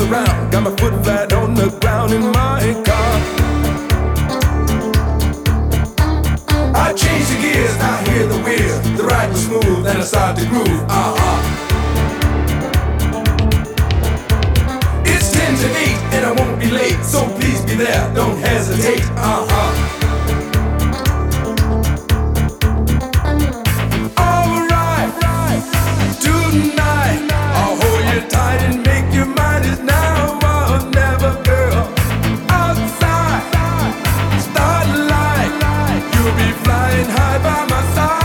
around. Got my foot flat on the ground in my car. I change the gears, I hear the wheels. The ride was smooth, and I start to groove. Uh huh. It's ten to eight, and I won't be late. So please be there, don't hesitate. Uh huh. Flying high by my side.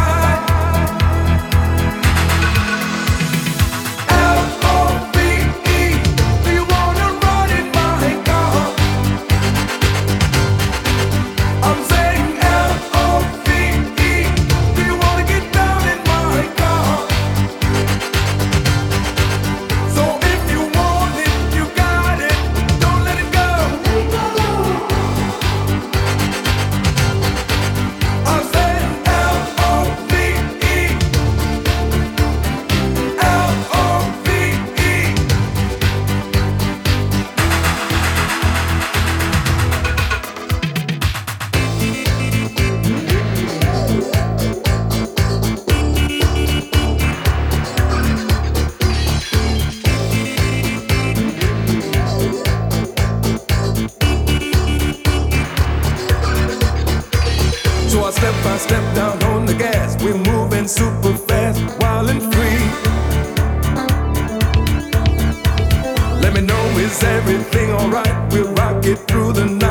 Down on the gas. We're moving super fast, wild and free. Let me know, is everything alright? We'll rock it through the night,